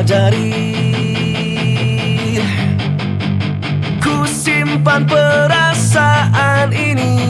sadari Ku simpan perasaan ini.